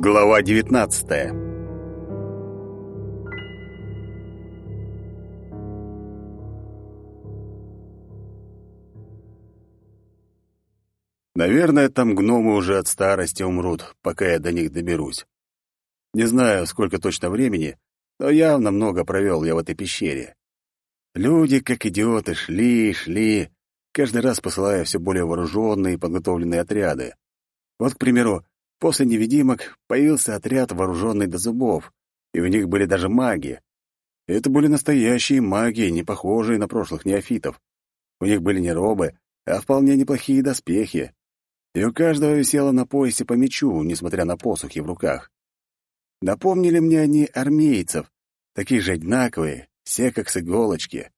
Глава девятнадцатая Наверное, там гномы уже от старости умрут, пока я до них доберусь. Не знаю, сколько точно времени, но явно много провел я в этой пещере. Люди, как идиоты, шли, шли, каждый раз посылая все более вооруженные и подготовленные отряды. Вот, к примеру, после невидимок появился отряд, вооруженный до зубов, и у них были даже маги. Это были настоящие маги, не похожие на прошлых неофитов. У них были не робы, а вполне неплохие доспехи, и у каждого висело на поясе по мечу, несмотря на посохи в руках. Напомнили мне они армейцев, такие же одинаковые, все как с иголочки.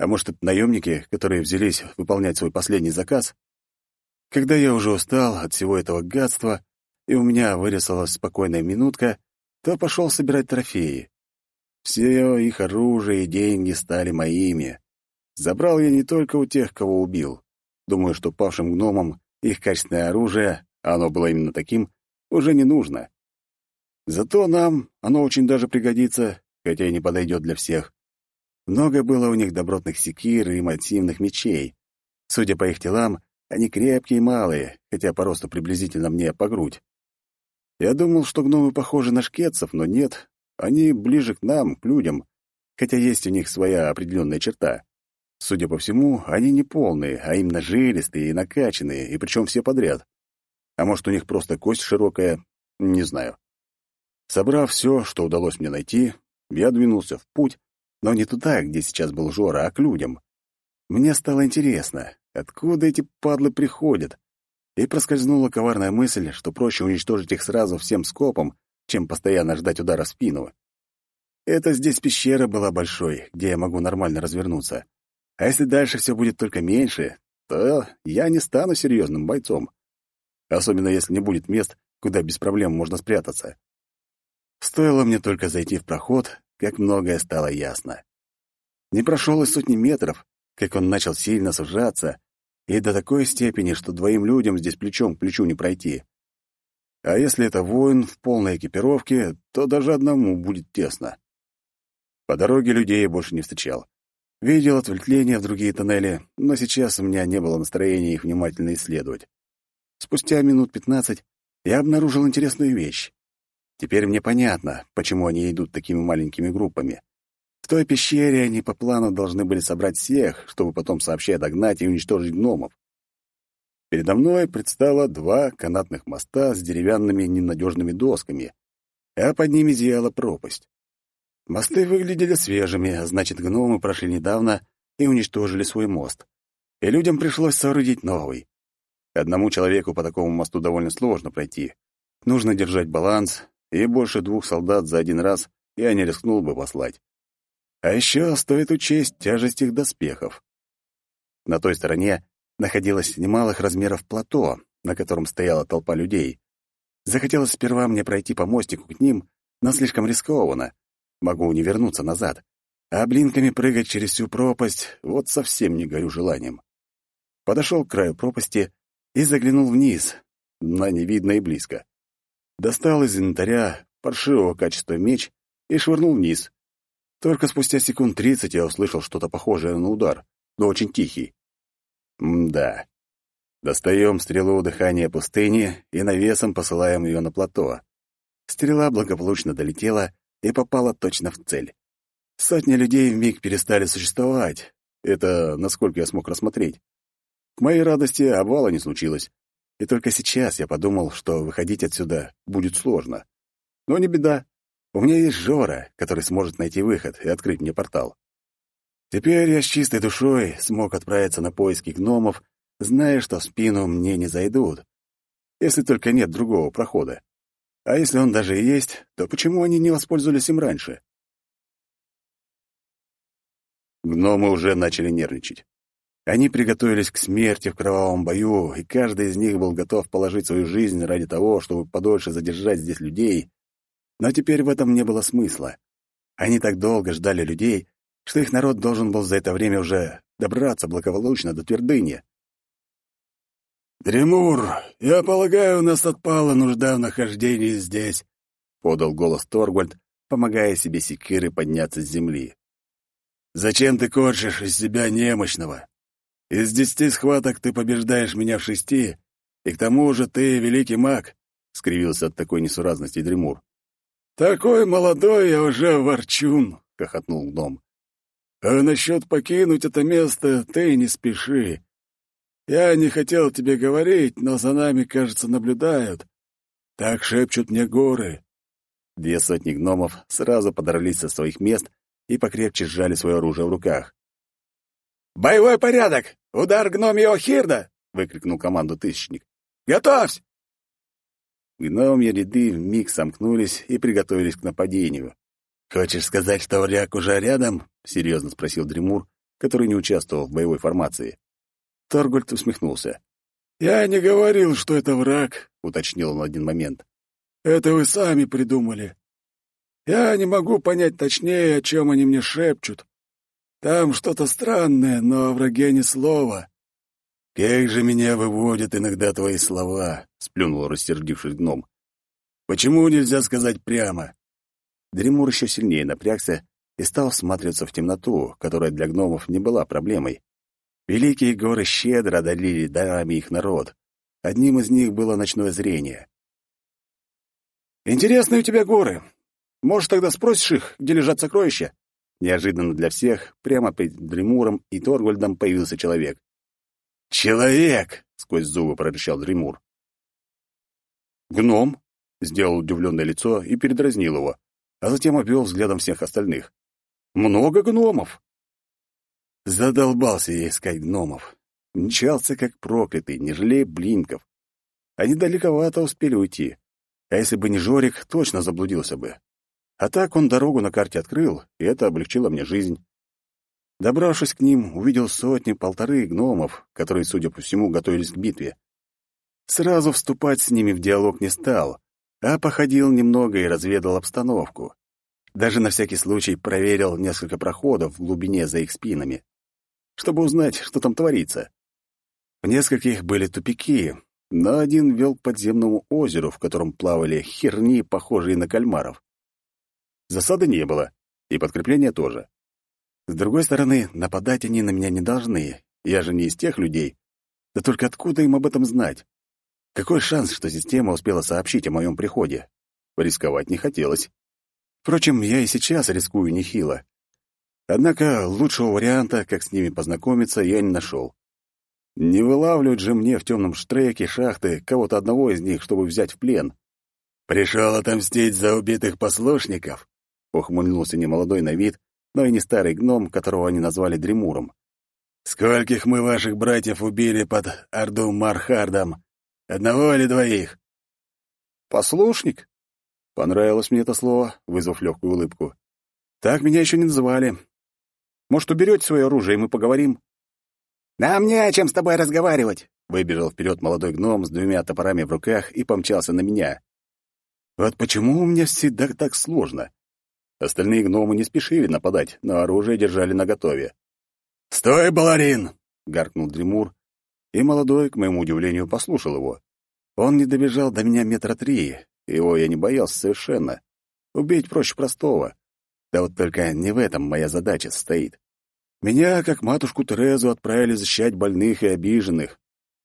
А может, это наемники, которые взялись выполнять свой последний заказ? Когда я уже устал от всего этого гадства, и у меня вырисовалась спокойная минутка, то пошел собирать трофеи. Все их оружие и деньги стали моими. Забрал я не только у тех, кого убил. Думаю, что павшим гномам их качественное оружие, а оно было именно таким, уже не нужно. Зато нам оно очень даже пригодится, хотя и не подойдет для всех. Много было у них добротных секир и массивных мечей. Судя по их телам, они крепкие и малые, хотя по росту приблизительно мне по грудь. Я думал, что гномы похожи на шкетцев, но нет, они ближе к нам, к людям, хотя есть у них своя определенная черта. Судя по всему, они не полные, а именно жилистые и накачанные, и причем все подряд. А может, у них просто кость широкая, не знаю. Собрав все, что удалось мне найти, я двинулся в путь, но не туда, где сейчас был Жора, а к людям. Мне стало интересно, откуда эти падлы приходят, и проскользнула коварная мысль, что проще уничтожить их сразу всем скопом, чем постоянно ждать удара в спину. Это здесь пещера была большой, где я могу нормально развернуться. А если дальше все будет только меньше, то я не стану серьезным бойцом. Особенно если не будет мест, куда без проблем можно спрятаться. Стоило мне только зайти в проход, как многое стало ясно. Не прошел и сотни метров, как он начал сильно сужаться, и до такой степени, что двоим людям здесь плечом к плечу не пройти. А если это воин в полной экипировке, то даже одному будет тесно. По дороге людей больше не встречал. Видел отвлечения в другие тоннели, но сейчас у меня не было настроения их внимательно исследовать. Спустя минут пятнадцать я обнаружил интересную вещь. Теперь мне понятно, почему они идут такими маленькими группами. В той пещере они по плану должны были собрать всех, чтобы потом сообща догнать и уничтожить гномов. Передо мной предстало два канатных моста с деревянными ненадежными досками, а под ними зияла пропасть. Мосты выглядели свежими, значит, гномы прошли недавно и уничтожили свой мост. И людям пришлось соорудить новый. Одному человеку по такому мосту довольно сложно пройти. Нужно держать баланс, и больше двух солдат за один раз я не рискнул бы послать. А еще стоит учесть тяжесть их доспехов. На той стороне находилось немалых размеров плато, на котором стояла толпа людей. Захотелось сперва мне пройти по мостику к ним, но слишком рискованно. Могу не вернуться назад. А блинками прыгать через всю пропасть — вот совсем не горю желанием. Подошел к краю пропасти и заглянул вниз, но не видно и близко. Достал из инвентаря паршивого качества меч и швырнул вниз. Только спустя секунд тридцать я услышал что-то похожее на удар, но очень тихий. М-да. Достаем стрелу дыхания пустыни и навесом посылаем ее на плато. Стрела благополучно долетела и попала точно в цель. Сотни людей вмиг перестали существовать. Это насколько я смог рассмотреть. К моей радости обвала не случилось. И только сейчас я подумал, что выходить отсюда будет сложно. Но не беда. У меня есть Жора, который сможет найти выход и открыть мне портал. Теперь я с чистой душой смог отправиться на поиски гномов, зная, что в спину мне не зайдут, если только нет другого прохода. А если он даже и есть, то почему они не воспользовались им раньше? Гномы уже начали нервничать. Они приготовились к смерти в кровавом бою, и каждый из них был готов положить свою жизнь ради того, чтобы подольше задержать здесь людей. Но теперь в этом не было смысла. Они так долго ждали людей, что их народ должен был за это время уже добраться благополучно до твердыни. «Дремур, я полагаю, у нас отпала нужда в нахождении здесь», — подал голос Торгвальд, помогая себе секирой подняться с земли. «Зачем ты корчишь из себя немощного? Из десяти схваток ты побеждаешь меня в шести, и к тому же ты великий маг», — скривился от такой несуразности Дремур. «Такой молодой я уже ворчун», — хохотнул гном. «А насчет покинуть это место ты не спеши. Я не хотел тебе говорить, но за нами, кажется, наблюдают. Так шепчут мне горы». Две сотни гномов сразу подрались со своих мест и покрепче сжали свое оружие в руках. «Боевой порядок! Удар гномьего хирда!» — выкрикнул команду Тысячник. «Готовься!» Гномьи ряды вмиг сомкнулись и приготовились к нападению. «Хочешь сказать, что вряг уже рядом?» — серьезно спросил Дремур, который не участвовал в боевой формации. Торгольд усмехнулся. «Я не говорил, что это враг», — уточнил он один момент. «Это вы сами придумали. Я не могу понять точнее, о чем они мне шепчут. Там что-то странное, но о враге ни слова». «Как же меня выводят иногда твои слова», — сплюнул рассердившись гном. «Почему нельзя сказать прямо?» Дремур еще сильнее напрягся и стал всматриваться в темноту, которая для гномов не была проблемой. Великие горы щедро одарили дарами их народ. Одним из них было ночное зрение. «Интересные у тебя горы. Может, тогда спросишь их, где лежат сокровища?» Неожиданно для всех, прямо перед Дремуром и Торгольдом появился человек. «Человек!» — сквозь зубы прорычал Дремур. «Гном?» — сделал удивленное лицо и передразнил его, а затем обвел взглядом всех остальных. «Много гномов!» Задолбался я искать гномов. Мчался как проклятый, не жалея блинков. Они далековато успели уйти. А если бы не Жорик, точно заблудился бы. А так он дорогу на карте открыл, и это облегчило мне жизнь. Добравшись к ним, увидел сотни-полторы гномов, которые, судя по всему, готовились к битве. Сразу вступать с ними в диалог не стал, а походил немного и разведал обстановку. Даже на всякий случай проверил несколько проходов в глубине за их спинами чтобы узнать, что там творится. В нескольких были тупики, но один вел к подземному озеру, в котором плавали херни, похожие на кальмаров. Засады не было, и подкрепления тоже. С другой стороны, нападать они на меня не должны. Я же не из тех людей. Да только откуда им об этом знать? Какой шанс, что система успела сообщить о моем приходе? Рисковать не хотелось. Впрочем, я и сейчас рискую нехило. Однако лучшего варианта, как с ними познакомиться, я не нашел. Не вылавливать же мне в темном штреке шахты кого-то одного из них, чтобы взять в плен. «Пришел отомстить за убитых послушников?» — ухмыльнулся немолодой на вид, но и не старый гном, которого они назвали Дремуром. «Скольких мы ваших братьев убили под Орду Мархардом? Одного или двоих?» «Послушник?» Понравилось мне это слово, вызвав легкую улыбку. «Так меня еще не называли, может, уберете свое оружие, и мы поговорим?» «Нам не о чем с тобой разговаривать!» Выбежал вперед молодой гном с двумя топорами в руках и помчался на меня. Вот почему у меня всегда так сложно? Остальные гномы не спешили нападать, но оружие держали наготове. «Стой, баларин!» — гаркнул Дремур, и молодой, к моему удивлению, послушал его. Он не добежал до меня метра три, его я не боялся совершенно. Убить проще простого. Да вот только не в этом моя задача состоит. Меня, как матушку Терезу, отправили защищать больных и обиженных.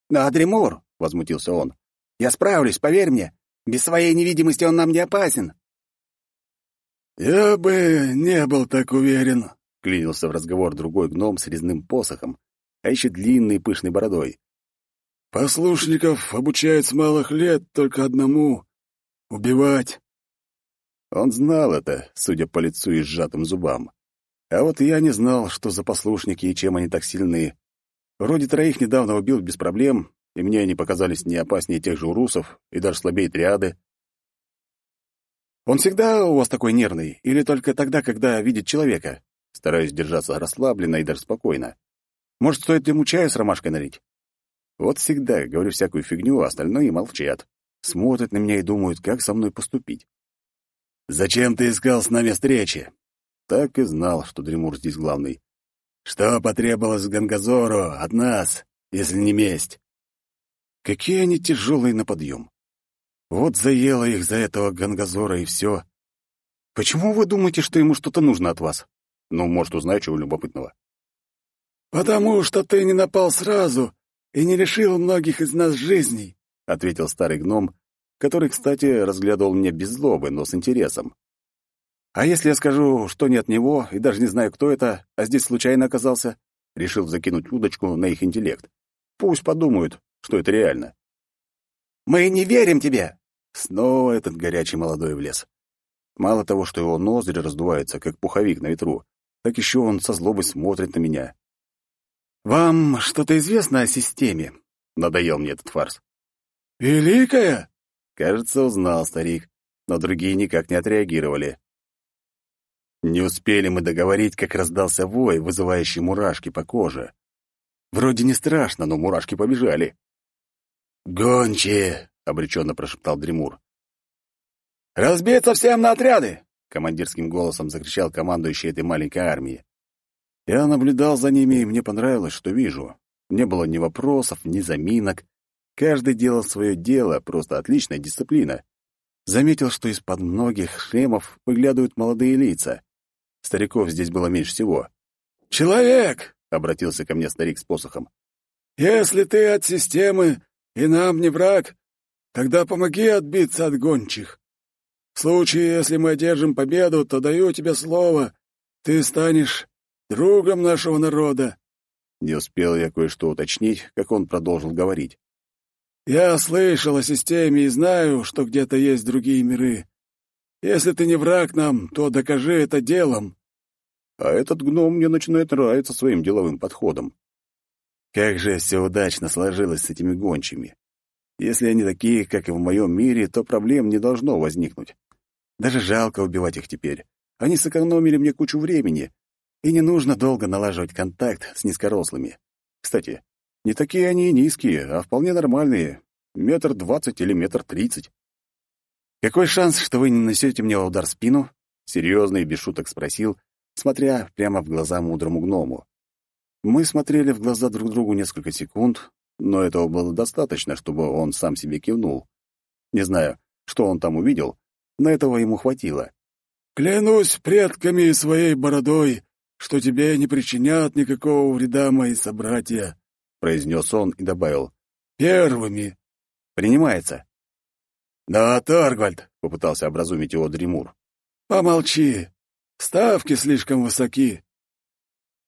«Да, Дремур!» — возмутился он. «Я справлюсь, поверь мне. Без своей невидимости он нам не опасен». «Я бы не был так уверен», — клянился в разговор другой гном с резным посохом, а еще длинной пышной бородой. «Послушников обучают с малых лет только одному — убивать. Он знал это, судя по лицу и сжатым зубам. А вот я не знал, что за послушники и чем они так сильны. Вроде троих недавно убил без проблем, и мне они показались не опаснее тех же урусов и даже слабее триады. «Он всегда у вас такой нервный? Или только тогда, когда видит человека?» Стараюсь держаться расслабленно и даже спокойно. «Может, стоит ему чаю с ромашкой налить?» Вот всегда говорю всякую фигню, а остальные молчат. Смотрят на меня и думают, как со мной поступить. «Зачем ты искал с нами встречи?» Так и знал, что Дремур здесь главный. «Что потребовалось Гангазору от нас, если не месть?» Какие они тяжелые на подъем. Вот заело их за этого гангазора и все. Почему вы думаете, что ему что-то нужно от вас? Ну, может, узнать чего любопытного. «Потому что ты не напал сразу и не лишил многих из нас жизней», — ответил старый гном, который, кстати, разглядывал меня без злобы, но с интересом. «А если я скажу, что не от него, и даже не знаю, кто это, а здесь случайно оказался?» Решил закинуть удочку на их интеллект. Пусть подумают, что это реально. «Мы не верим тебе!» Снова этот горячий молодой в лес. Мало того, что его ноздри раздуваются, как пуховик на ветру, так еще он со злобой смотрит на меня. «Вам что-то известно о системе?» — надоел мне этот фарс. «Великая?» Кажется, узнал старик, но другие никак не отреагировали. Не успели мы договорить, как раздался вой, вызывающий мурашки по коже. Вроде не страшно, но мурашки побежали. «Гончие!» — обреченно прошептал Дремур. «Разбиться всем на отряды!» — командирским голосом закричал командующий этой маленькой армией. Я наблюдал за ними, и мне понравилось, что вижу. Не было ни вопросов, ни заминок. Каждый делал свое дело, просто отличная дисциплина. Заметил, что из-под многих шлемов выглядывают молодые лица. Стариков здесь было меньше всего. «Человек!» — обратился ко мне старик с посохом. «Если ты от системы и нам не враг, тогда помоги отбиться от гончих. В случае, если мы одержим победу, то даю тебе слово, ты станешь другом нашего народа». Не успел я кое-что уточнить, как он продолжил говорить. «Я слышал о системе и знаю, что где-то есть другие миры. Если ты не враг нам, то докажи это делом. А этот гном мне начинает нравиться своим деловым подходом. Как же все удачно сложилось с этими гончими. Если они такие, как и в моем мире, то проблем не должно возникнуть. Даже жалко убивать их теперь. Они сэкономили мне кучу времени, и не нужно долго налаживать контакт с низкорослыми. Кстати, не такие они и низкие, а вполне нормальные. Метр двадцать или метр тридцать. «Какой шанс, что вы не нанесете мне удар в спину?» — серьезно и без шуток спросил, смотря прямо в глаза мудрому гному. Мы смотрели в глаза друг другу несколько секунд, но этого было достаточно, чтобы он сам себе кивнул. Не знаю, что он там увидел, но этого ему хватило. «Клянусь предками и своей бородой, что тебе не причинят никакого вреда мои собратья», — произнес он и добавил. «Первыми». «Принимается», «Да, Торгвальд», — попытался образумить его Дремур. «Помолчи. Ставки слишком высоки».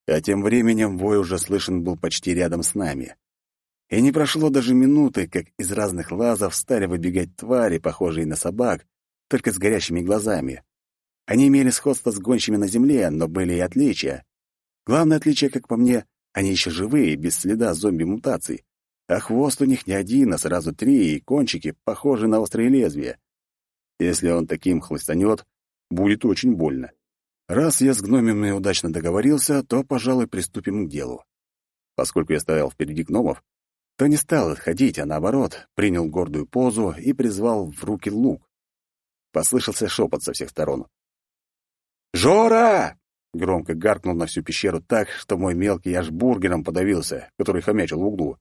А тем временем вой уже слышен был почти рядом с нами. И не прошло даже минуты, как из разных лазов стали выбегать твари, похожие на собак, только с горящими глазами. Они имели сходство с гончими на земле, но были и отличия. Главное отличие, как по мне, они еще живые, без следа зомби-мутаций а хвост у них не один, а сразу три, и кончики похожи на острые лезвия. Если он таким хлыстанет, будет очень больно. Раз я с гномами удачно договорился, то, пожалуй, приступим к делу. Поскольку я стоял впереди гномов, то не стал отходить, а наоборот, принял гордую позу и призвал в руки лук. Послышался шепот со всех сторон. «Жора!» — громко гаркнул на всю пещеру так, что мой мелкий аж бургером подавился, который хомячил в углу.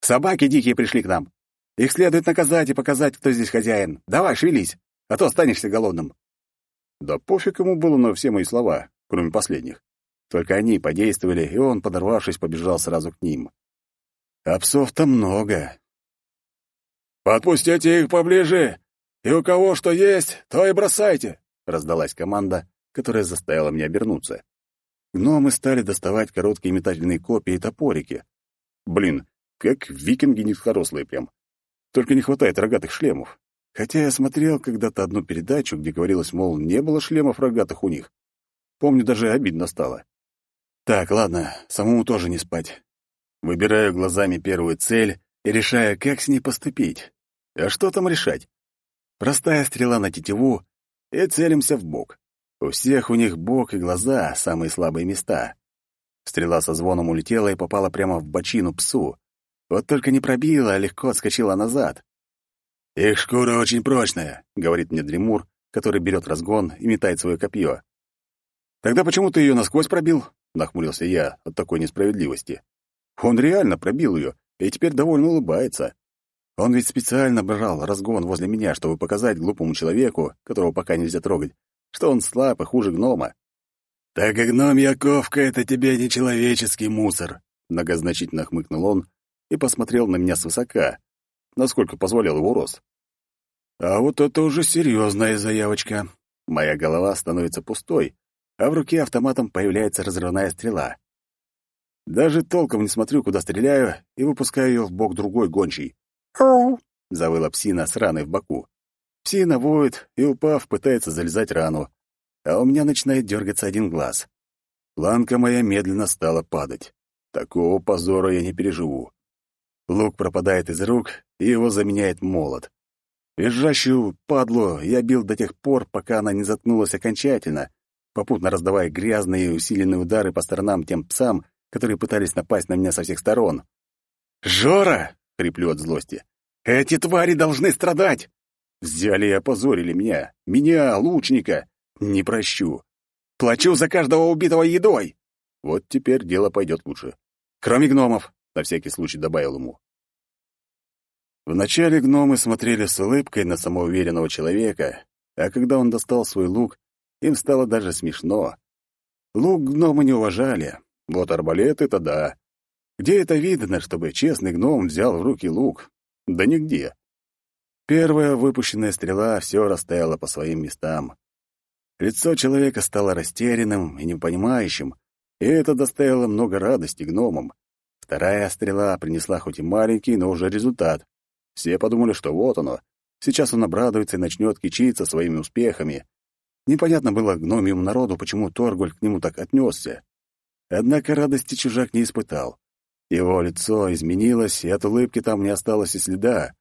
Собаки дикие пришли к нам. Их следует наказать и показать, кто здесь хозяин. Давай, шевелись, а то останешься голодным». Да пофиг ему было на все мои слова, кроме последних. Только они подействовали, и он, подорвавшись, побежал сразу к ним. А псов-то много. «Подпустите их поближе, и у кого что есть, то и бросайте», — раздалась команда, которая заставила меня обернуться. Гномы стали доставать короткие метательные копья и топорики. Блин, как викинги низкорослые прям. Только не хватает рогатых шлемов. Хотя я смотрел когда-то одну передачу, где говорилось, мол, не было шлемов рогатых у них. Помню, даже обидно стало. Так, ладно, самому тоже не спать. Выбираю глазами первую цель и решаю, как с ней поступить. А что там решать? Простая стрела на тетиву и целимся в бок. У всех у них бок и глаза — самые слабые места. Стрела со звоном улетела и попала прямо в бочину псу. Вот только не пробила, а легко отскочила назад. «Их шкура очень прочная», — говорит мне Дремур, который берет разгон и метает свое копье. «Тогда почему ты ее насквозь пробил?» — нахмурился я от такой несправедливости. Он реально пробил ее, и теперь довольно улыбается. Он ведь специально брал разгон возле меня, чтобы показать глупому человеку, которого пока нельзя трогать, что он слаб и хуже гнома. «Так и гномья ковка — это тебе не человеческий мусор», — многозначительно хмыкнул он и посмотрел на меня свысока, насколько позволял его рост. А вот это уже серьезная заявочка. Моя голова становится пустой, а в руке автоматом появляется разрывная стрела. Даже толком не смотрю, куда стреляю, и выпускаю ее в бок другой гончий. «Оу!» — завыла псина с раной в боку. Псина воет и, упав, пытается залезать рану, а у меня начинает дергаться один глаз. Планка моя медленно стала падать. Такого позора я не переживу. Лук пропадает из рук, и его заменяет молот. Визжащую падлу я бил до тех пор, пока она не заткнулась окончательно, попутно раздавая грязные и усиленные удары по сторонам тем псам, которые пытались напасть на меня со всех сторон. «Жора!» — хриплю от злости. «Эти твари должны страдать!» Взяли и опозорили меня. Меня, лучника. Не прощу. Плачу за каждого убитого едой. Вот теперь дело пойдет лучше. Кроме гномов, на всякий случай добавил ему. Вначале гномы смотрели с улыбкой на самоуверенного человека, а когда он достал свой лук, им стало даже смешно. Лук гномы не уважали. Вот арбалет — это да. Где это видно, чтобы честный гном взял в руки лук? Да нигде. Первая выпущенная стрела все расставила по своим местам. Лицо человека стало растерянным и непонимающим, и это доставило много радости гномам. Вторая стрела принесла хоть и маленький, но уже результат. Все подумали, что вот оно. Сейчас он обрадуется и начнет кичиться своими успехами. Непонятно было гномиум народу, почему Торголь к нему так отнесся. Однако радости чужак не испытал. Его лицо изменилось, и от улыбки там не осталось и следа.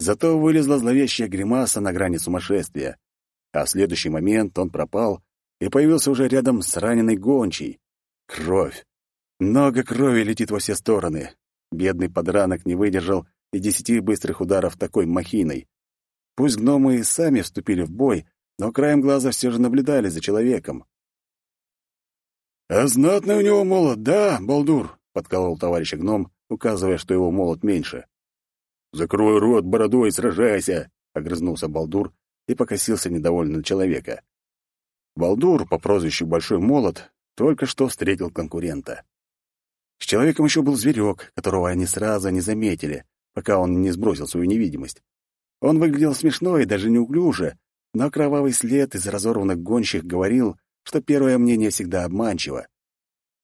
Зато вылезла зловещая гримаса на грани сумасшествия. А в следующий момент он пропал и появился уже рядом с раненой гончей. Кровь. Много крови летит во все стороны. Бедный подранок не выдержал и десяти быстрых ударов такой махиной. Пусть гномы и сами вступили в бой, но краем глаза все же наблюдали за человеком. «А знатный у него молот, да, Балдур?» — подколол товарищ гном, указывая, что его молот меньше. «Закрой рот бородой и сражайся!» — огрызнулся Балдур и покосился недовольно на человека. Балдур по прозвищу Большой Молот только что встретил конкурента. С человеком еще был зверек, которого они сразу не заметили, пока он не сбросил свою невидимость. Он выглядел смешно и даже неуклюже, но кровавый след из разорванных гонщих говорил, что первое мнение всегда обманчиво.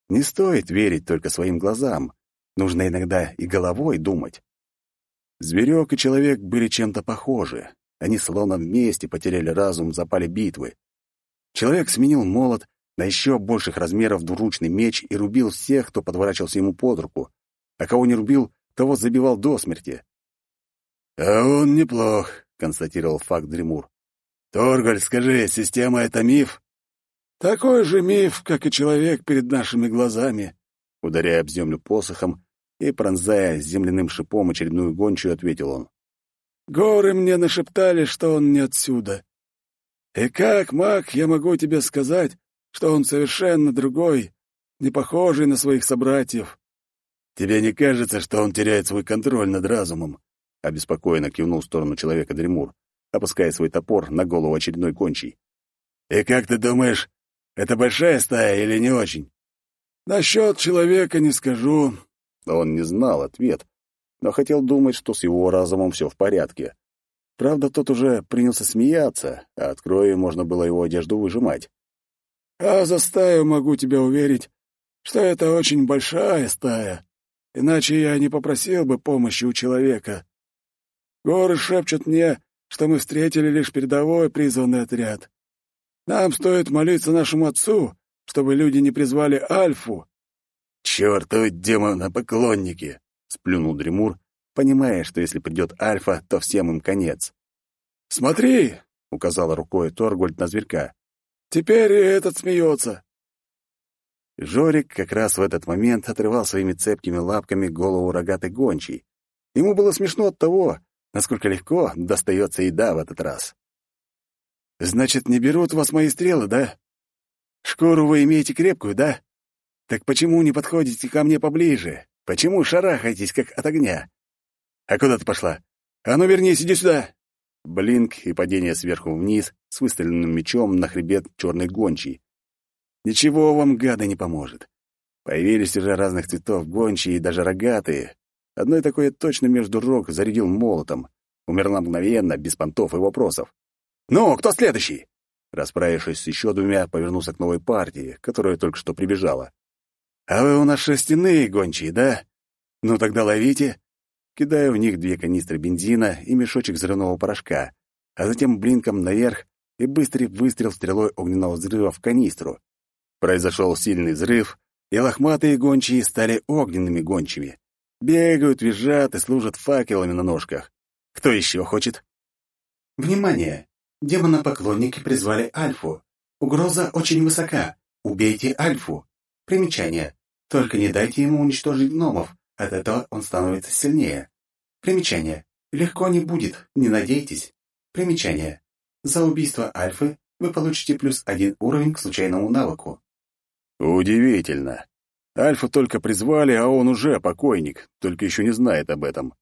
Не стоит верить только своим глазам, нужно иногда и головой думать. Зверек и человек были чем-то похожи. Они словно вместе потеряли разум в запале битвы. Человек сменил молот на еще больших размеров двуручный меч и рубил всех, кто подворачивался ему под руку, а кого не рубил, того забивал до смерти. «А он неплох», — констатировал факт Дремур. «Торголь, скажи, система — это миф?» «Такой же миф, как и человек перед нашими глазами», — ударяя об землю посохом и пронзая земляным шипом очередную гончую, ответил он. «Горы мне нашептали, что он не отсюда. И как, маг, я могу тебе сказать, что он совершенно другой, не похожий на своих собратьев?» «Тебе не кажется, что он теряет свой контроль над разумом?» — обеспокоенно кивнул в сторону человека Дремур, опуская свой топор на голову очередной кончий. «И как ты думаешь, это большая стая или не очень?» «Насчет человека не скажу». Он не знал ответ, но хотел думать, что с его разумом все в порядке. Правда, тот уже принялся смеяться, а от крови можно было его одежду выжимать. «А за стаю могу тебя уверить, что это очень большая стая иначе я не попросил бы помощи у человека. Горы шепчут мне, что мы встретили лишь передовой призванный отряд. Нам стоит молиться нашему отцу, чтобы люди не призвали Альфу». «Чёртовы демона-поклонники!» — сплюнул Дремур, понимая, что если придет Альфа, то всем им конец. «Смотри!» — указала рукой Торгольд на зверька. «Теперь и этот смеется. Жорик как раз в этот момент отрывал своими цепкими лапками голову рогатой гончей. Ему было смешно от того, насколько легко достается еда в этот раз. «Значит, не берут вас мои стрелы, да? Шкуру вы имеете крепкую, да? Так почему не подходите ко мне поближе? Почему шарахаетесь, как от огня? А куда ты пошла? А ну вернись, иди сюда!» Блинк и падение сверху вниз с выставленным мечом на хребет черной гончей. Ничего вам, гады, не поможет. Появились уже разных цветов гончие и даже рогатые. Одной такой точно между рог зарядил молотом. Умерла мгновенно, без понтов и вопросов. «Ну, кто следующий?» Расправившись с еще двумя, повернулся к новой партии, которая только что прибежала. «А вы у нас шерстяные гончие, да? Ну тогда ловите!» Кидаю в них две канистры бензина и мешочек взрывного порошка, а затем блинком наверх и быстрый выстрел стрелой огненного взрыва в канистру. Произошел сильный взрыв, и лохматые гончие стали огненными гончими. Бегают, визжат и служат факелами на ножках. Кто еще хочет? Внимание! Демонопоклонники призвали Альфу. Угроза очень высока. Убейте Альфу. Примечание. Только не дайте ему уничтожить гномов. От этого он становится сильнее. Примечание. Легко не будет, не надейтесь. Примечание. За убийство Альфы вы получите плюс один уровень к случайному навыку. Удивительно. Альфу только призвали, а он уже покойник, только еще не знает об этом.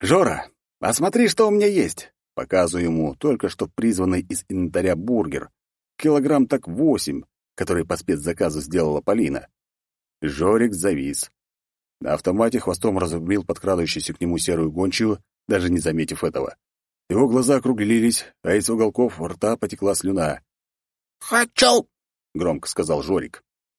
«Жора, а смотри, что у меня есть!» Показываю ему только что призванный из инвентаря бургер. Килограмм так восемь, который по спецзаказу сделала Полина. Жорик завис. На автомате хвостом разрубил подкрадывающуюся к нему серую гончую, даже не заметив этого. Его глаза округлились, а из уголков рта потекла слюна. «Хочу!» — громко сказал Жорик.